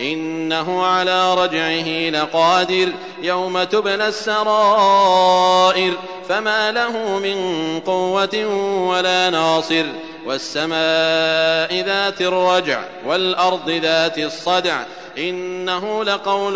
إنه على رجعه لقادر يوم تبلى السرائر فما له من قوة ولا ناصر والسماء ذات الرجع والأرض ذات الصدع إنه لقول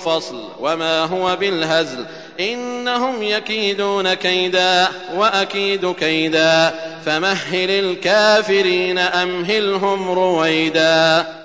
فصل وما هو بالهزل إنهم يكيدون كيدا وأكيد كيدا فمهل الكافرين أمهلهم رويدا